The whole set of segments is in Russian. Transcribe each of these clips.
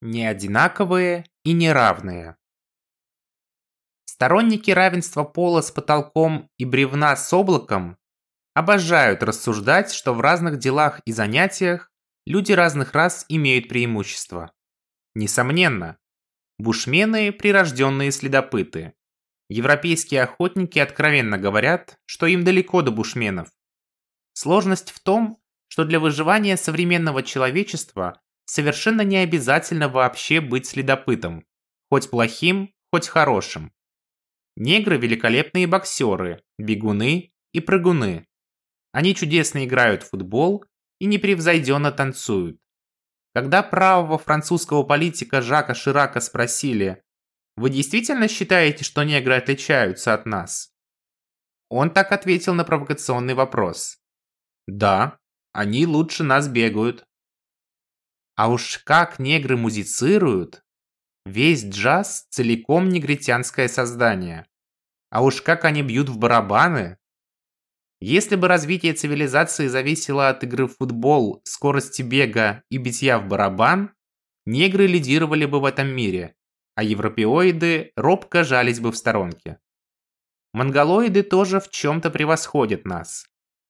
не одинаковые и неравные. Сторонники равенства пола с потолком и бревна с облаком обожают рассуждать, что в разных делах и занятиях люди разных рас имеют преимущество. Несомненно, бушмены – прирожденные следопыты. Европейские охотники откровенно говорят, что им далеко до бушменов. Сложность в том, что для выживания современного человечества совершенно не обязательно вообще быть следопытом, хоть плохим, хоть хорошим. Негры – великолепные боксеры, бегуны и прыгуны. Они чудесно играют в футбол и непревзойденно танцуют. Когда правого французского политика Жака Ширака спросили «Вы действительно считаете, что негры отличаются от нас?» Он так ответил на провокационный вопрос. «Да, они лучше нас бегают». А уж как негры музицируют! Весь джаз целиком негритянское создание. А уж как они бьют в барабаны! Если бы развитие цивилизации зависело от игры в футбол, скорости бега и битья в барабан, негры лидировали бы в этом мире, а европеоиды робко жались бы в сторонке. Монголоиды тоже в чем-то превосходят нас.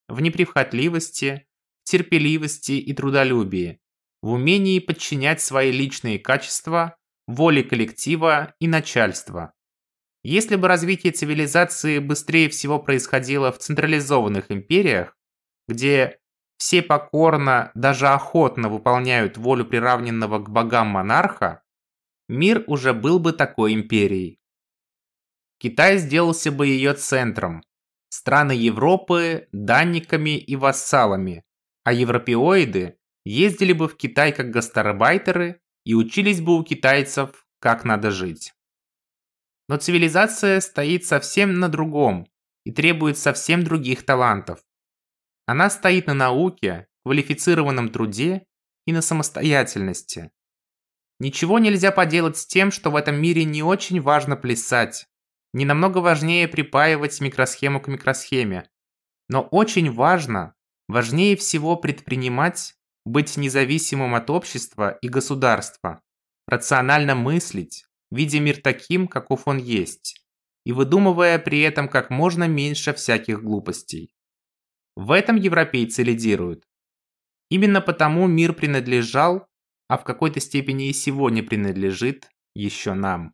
В неприхотливости, терпеливости и трудолюбии, в умении подчинять свои личные качества воле коллектива и начальства. Если бы развитие цивилизации быстрее всего происходило в централизованных империях, где все покорно, даже охотно выполняют волю приравненного к богам монарха, мир уже был бы такой империей. Китай сделался бы ее центром, страны Европы – данниками и вассалами, а европеоиды ездили бы в Китай как гастарбайтеры и учились бы у китайцев, как надо жить. Но цивилизация стоит совсем на другом и требует совсем других талантов. Она стоит на науке, квалифицированном труде и на самостоятельности. Ничего нельзя поделать с тем, что в этом мире не очень важно плясать, не намного важнее припаивать микросхему к микросхеме. Но очень важно, важнее всего предпринимать быть независимым от общества и государства, рационально мыслить, видя мир таким, каков он есть, и выдумывая при этом как можно меньше всяких глупостей. В этом европейцы лидируют. Именно потому мир принадлежал, а в какой-то степени и сегодня принадлежит, еще нам.